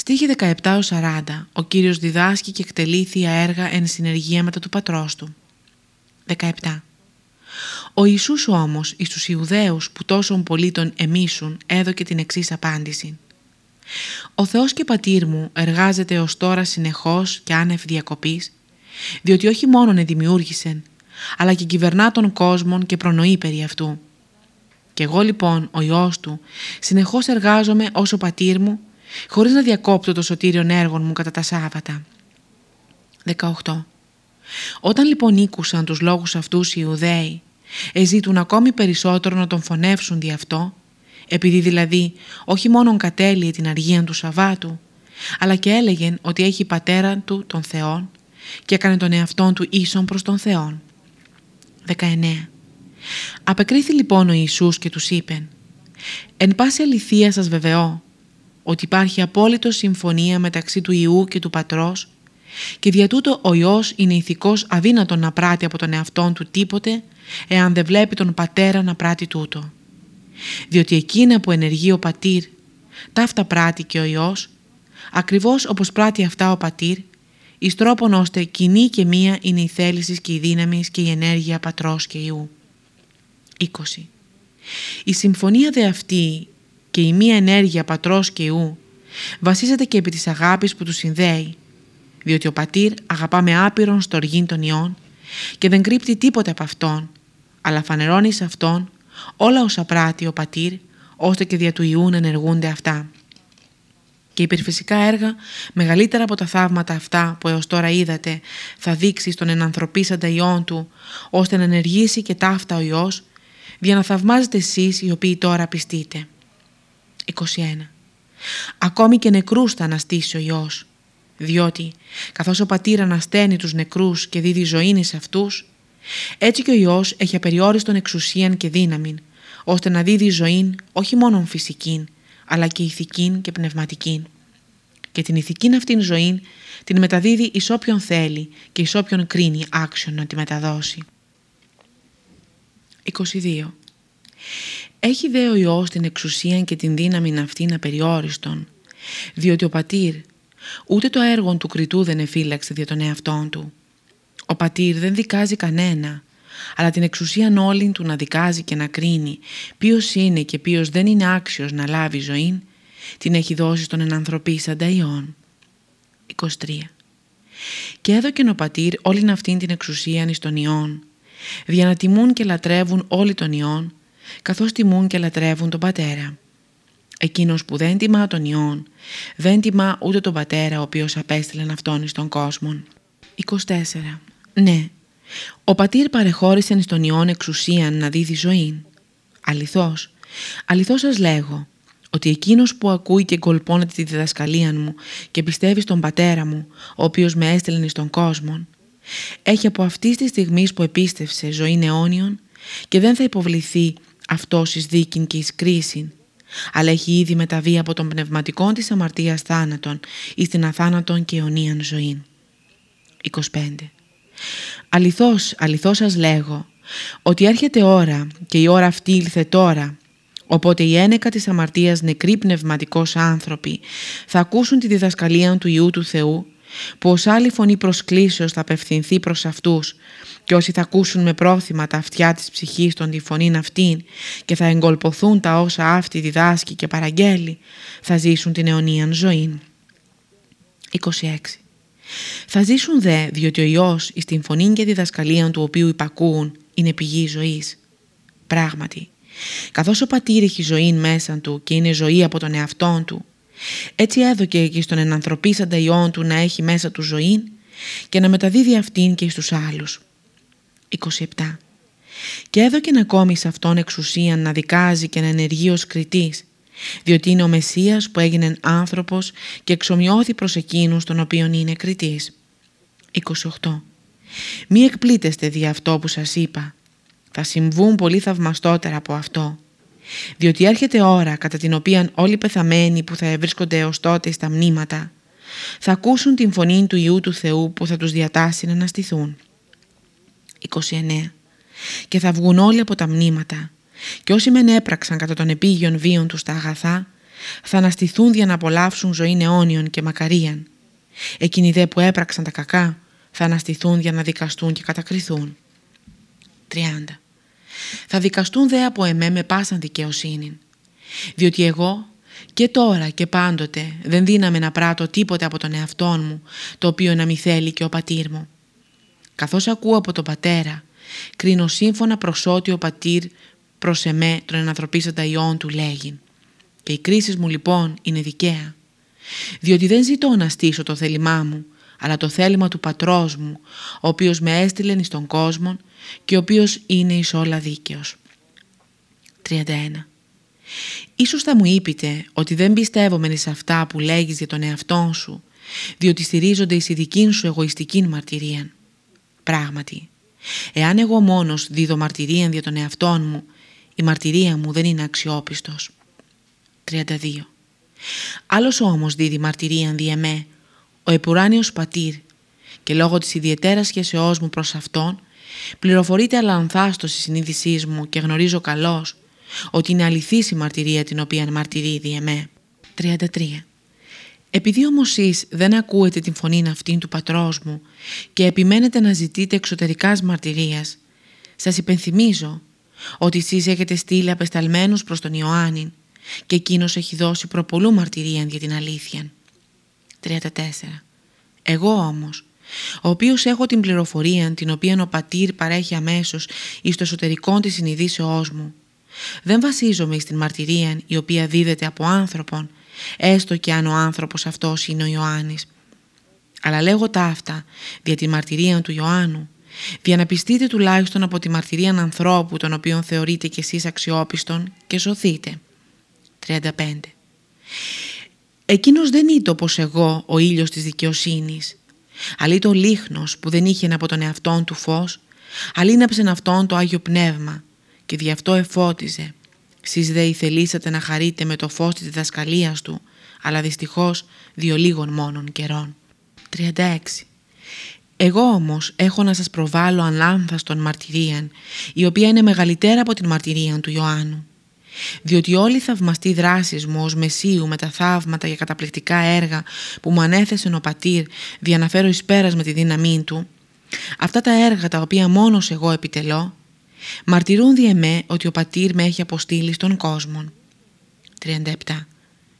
Στοίχη 17-40 ο Κύριος διδάσκει και εκτελεί θεία έργα εν συνεργεία μετά του πατρός του. 17. Ο Ιησούς όμως εις τους Ιουδαίους που τόσον πολύ τον εμίσουν έδωκε την εξής απάντηση. Ο Θεός και Πατήρ μου εργάζεται ως τώρα συνεχώς και άνευ διακοπής διότι όχι μόνον δημιούργησε αλλά και κυβερνά τον κόσμο και προνοεί περί αυτού. Και εγώ λοιπόν ο Υιός Του συνεχώς εργάζομαι ως ο Πατήρ μου χωρίς να διακόπτω το σωτήριον έργων μου κατά τα Σάββατα. 18. Όταν λοιπόν ήκουσαν τους λόγους αυτούς οι Ιουδαίοι, εζήτουν ακόμη περισσότερο να τον φωνεύσουν δι' αυτό, επειδή δηλαδή όχι μόνον κατέλειε την αργία του Σαββάτου, αλλά και έλεγεν ότι έχει πατέρα του τον Θεόν και έκανε τον εαυτόν του ίσον προς τον Θεόν. 19. Απεκρίθη λοιπόν ο Ιησούς και τους είπε «Εν πάση αληθεία σας βεβαιώ ότι υπάρχει απόλυτο συμφωνία μεταξύ του Ιού και του Πατρός και δια τούτο ο Υιός είναι ηθικός αδύνατο να πράττει από τον εαυτόν του τίποτε εάν δεν βλέπει τον Πατέρα να πράττει τούτο. Διότι εκείνα που ενεργεί ο Πατήρ, ταύτα πράττει και ο Υιός, ακριβώς όπως πράττει αυτά ο Πατήρ, εις τρόπον ώστε κοινή και μία είναι η θέλησης και η δύναμη και η ενέργεια Πατρός και Υιού. 20. Η συμφωνία δε αυτή και η μία ενέργεια πατρός και ιού βασίζεται και επί της αγάπης που του συνδέει, διότι ο πατήρ αγαπά με άπειρον στοργήν των ιών και δεν κρύπτει τίποτε από αυτόν, αλλά φανερώνει σε αυτόν όλα όσα πράττει ο πατήρ, ώστε και δια του ιού να ενεργούνται αυτά. Και υπερφυσικά έργα, μεγαλύτερα από τα θαύματα αυτά που έως τώρα είδατε, θα δείξει στον ενανθρωπίσαντα ιών του, ώστε να ενεργήσει και ταύτα ο Υιός, για να θαυμάζετε εσείς οι οποίοι τώρα πιστείτε. 21. Ακόμη και νεκρούς θα αναστήσει ο Υιός, διότι καθώς ο πατήρ ανασταίνει τους νεκρούς και δίδει ζωήν σε αυτούς, έτσι και ο Υιός έχει απεριόριστον εξουσίαν και δύναμην, ώστε να δίδει ζωήν όχι μόνο φυσικήν, αλλά και ηθικήν και πνευματικήν. Και την ηθικήν αυτήν ζωήν την μεταδίδει εις όποιον θέλει και εις όποιον κρίνει άξιον να τη μεταδώσει. 22. Έχει δε ο Υιός την εξουσία και την δύναμη αυτήν απεριόριστον, διότι ο πατήρ ούτε το έργο του κριτού δεν εφύλαξε δια τον εαυτόν του. Ο πατήρ δεν δικάζει κανένα, αλλά την εξουσίαν όλη του να δικάζει και να κρίνει ποιος είναι και ποιος δεν είναι άξιος να λάβει ζωή, την έχει δώσει στον ενανθρωπίσαντα Υιόν. 23. Και έδωκεν ο πατήρ όλην αυτήν την εξουσίαν εις τον Υιόν, για να τιμούν και λατρεύουν όλοι τον Υιόν, καθώς τιμούν και λατρεύουν τον Πατέρα. Εκείνος που δεν τιμά τον Υιόν, δεν τιμά ούτε τον Πατέρα ο οποίος απέστειλεν αυτόν εις τον κόσμο. 24. Ναι, ο Πατήρ παρεχώρησε στον Υιόν εξουσίαν να δίδει ζωή. Αληθώς, αληθώς σας λέγω, ότι εκείνος που ακούει και κολπώνεται τη διδασκαλία μου και πιστεύει στον Πατέρα μου, ο οποίος με έστελνε στον κόσμο, έχει από αυτής της στιγμής που επίστευσε ζωή αιώνιον και δεν θα υποβληθεί αυτός εις δίκην και εις κρίσιν, αλλά έχει ήδη μεταβεί από τον πνευματικό της αμαρτίας θάνατον εις την αθάνατον και αιωνίαν ζωήν. 25. Αληθώς, αληθώς σας λέγω, ότι έρχεται ώρα και η ώρα αυτή ήλθε τώρα, οπότε οι ένεκα της αμαρτίας νεκροί πνευματικός άνθρωποι θα ακούσουν τη διδασκαλία του Ιού του Θεού, που ως άλλη φωνή προσκλήσεως θα απευθυνθεί προς αυτούς και όσοι θα ακούσουν με πρόθυμα τα αυτιά της ψυχής των τη φωνήν αυτήν και θα εγκολποθούν τα όσα αυτή διδάσκει και παραγγέλει, θα ζήσουν την αιωνίαν ζωή. 26. Θα ζήσουν δε διότι ο Υιός εις την φωνή και διδασκαλία του οποίου υπακούουν είναι πηγή ζωής. Πράγματι, καθώς ο πατήρ έχει ζωή μέσα του και είναι ζωή από τον εαυτόν του, έτσι έδωκε και στον ενανθρωπίσαντα Υιόν του να έχει μέσα του ζωή και να μεταδίδει αυτήν και στους άλλους. 27. Και έδωκεν ακόμη σε αυτόν εξουσία να δικάζει και να ενεργεί ως κριτής, διότι είναι ο Μεσσίας που έγινε άνθρωπος και εξομοιώθη προς εκείνους τον οποίον είναι κριτής. 28. Μη εκπλήτεστε δι' αυτό που σας είπα. Θα συμβούν πολύ θαυμαστότερα από αυτό. Διότι έρχεται ώρα κατά την οποία όλοι οι πεθαμένοι που θα βρίσκονται ως τότε στα μνήματα θα ακούσουν την φωνή του Ιού του Θεού που θα τους διατάσει να αναστηθούν. 29. Και θα βγουν όλοι από τα μνήματα και όσοι μεν έπραξαν κατά τον επίγειον βίον τους τα αγαθά θα αναστηθούν για να απολαύσουν ζωή αιώνιων και μακαρίαν. Εκείνοι δε που έπραξαν τα κακά θα αναστηθούν για να δικαστούν και κατακριθούν. 30. Θα δικαστούν δε από εμέ με πάσαν δικαιοσύνη. Διότι εγώ και τώρα και πάντοτε δεν δύναμε να πράττω τίποτε από τον εαυτό μου, το οποίο να μη θέλει και ο πατήρ μου. Καθώς ακούω από τον πατέρα, κρίνω σύμφωνα προς ό,τι ο πατήρ προς εμέ τον ενανθρωπίσαντα ιόν του λέγει. Και η κρίση μου λοιπόν είναι δικαία. Διότι δεν ζητώ να στήσω το θέλημά μου, αλλά το θέλημα του πατρός μου, ο οποίος με έστειλε εις τον κόσμο και ο οποίος είναι εις όλα δίκαιος. 31. Ίσως θα μου είπετε ότι δεν πιστεύομαι σε αυτά που λέγεις για τον εαυτό σου, διότι στηρίζονται εις η δική σου εγωιστική μαρτυρία. Πράγματι, εάν εγώ μόνος δίδω μαρτυρία για τον εαυτό μου, η μαρτυρία μου δεν είναι αξιόπιστος. 32. Άλλος όμως δίδει μαρτυρία δι' εμέ, ο επουράνιος πατήρ, και λόγω της ιδιαιτέρας σχέσεώς μου προς Αυτόν, πληροφορείται αλανθάστος η συνείδησής μου και γνωρίζω καλώς ότι είναι αληθής η μαρτυρία την οποία μαρτυρεί δι' εμέ. 33. Επειδή όμως εσείς δεν ακούετε την φωνή αυτήν του πατρός μου και επιμένετε να ζητείτε εξωτερικάς μαρτυρίας, σας υπενθυμίζω ότι εσείς έχετε στείλει απεσταλμένους προς τον Ιωάννη και εκείνος έχει δώσει προπολού μαρτυρία για την αλήθεια. 34. Εγώ όμως, ο οποίος έχω την πληροφορία την οποία ο πατήρ παρέχει αμέσως εις το εσωτερικό της συνειδήσεώς μου, δεν βασίζομαι στην μαρτυρία η οποία δίδεται από άνθρωπον, έστω και αν ο άνθρωπος αυτός είναι ο Ιωάννης. Αλλά λέγω τα αυτά δια τη μαρτυρία του Ιωάννου, για να πιστείτε τουλάχιστον από τη μαρτυρία ανθρώπου τον οποίον θεωρείτε κι εσείς αξιόπιστον και σωθείτε. 35. Εκείνος δεν ήταν όπως εγώ ο ήλιος της δικαιοσύνης, αλλά το λίχνος που δεν είχε από τον εαυτόν του φως, αλήναψεν αυτόν το Άγιο Πνεύμα και δι' αυτό εφώτιζε. Σεις δε ηθελήσατε να χαρείτε με το φως της διδασκαλίας του, αλλά δυστυχώς δύο λίγων μόνων καιρών. 36. Εγώ όμως έχω να σας προβάλλω ανάνθαστον μαρτυρίαν, η οποία είναι μεγαλύτερα από την μαρτυρία του Ιωάννου. Διότι όλοι οι θαυμαστοί δράσεις μου ως Μεσίου με τα θαύματα και καταπληκτικά έργα που μου ανέθεσε ο πατήρ διαναφέρω εις πέρας με τη δύναμή του, αυτά τα έργα τα οποία μόνος εγώ επιτελώ, Μαρτυρούν δι' εμέ ότι ο πατήρ με έχει αποστείλει στον κόσμο. 37.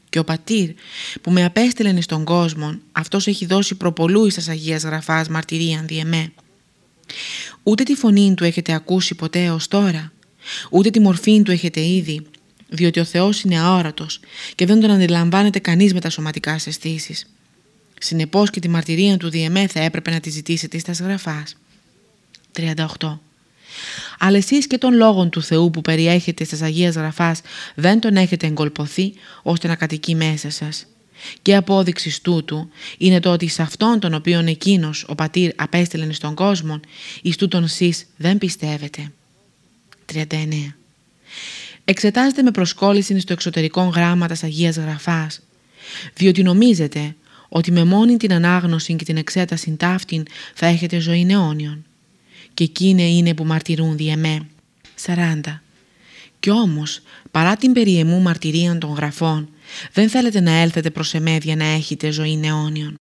Και ο πατήρ που με απέστειλεν στον κόσμο, αυτός έχει δώσει προπολού εις Αγίας Γραφάς μαρτυρίαν δι' εμέ. Ούτε τη φωνή του έχετε ακούσει ποτέ ως τώρα, ούτε τη μορφή του έχετε ήδη, διότι ο Θεός είναι αόρατος και δεν τον αντιλαμβάνεται κανείς με τα σωματικά αισθήσεις. Συνεπώς και τη μαρτυρία του διεμέ θα έπρεπε να τη ζητήσετε στα γραφάς. 38. Αλλά εσείς και των λόγων του Θεού που περιέχετε στις Αγίας Γραφάς δεν τον έχετε εγκολποθεί ώστε να κατοικεί μέσα σας. Και απόδειξης τούτου είναι το ότι σε αυτόν τον οποίον εκείνος ο πατήρ απέστειλεν στον κόσμο, εις τούτον σεις δεν πιστεύετε. 39. Εξετάζετε με προσκόλληση στο εξωτερικό γράμμα της Αγίας Γραφάς, διότι νομίζετε ότι με μόνη την ανάγνωση και την εξέταση ταύτην θα έχετε ζωή αιώνιον και εκείνοι είναι που μαρτυρούν δι' εμέ. 40. Κι όμως, παρά την περιεμού μαρτυρία των γραφών, δεν θέλετε να έλθετε προς εμέ για να έχετε ζωή αιώνιον.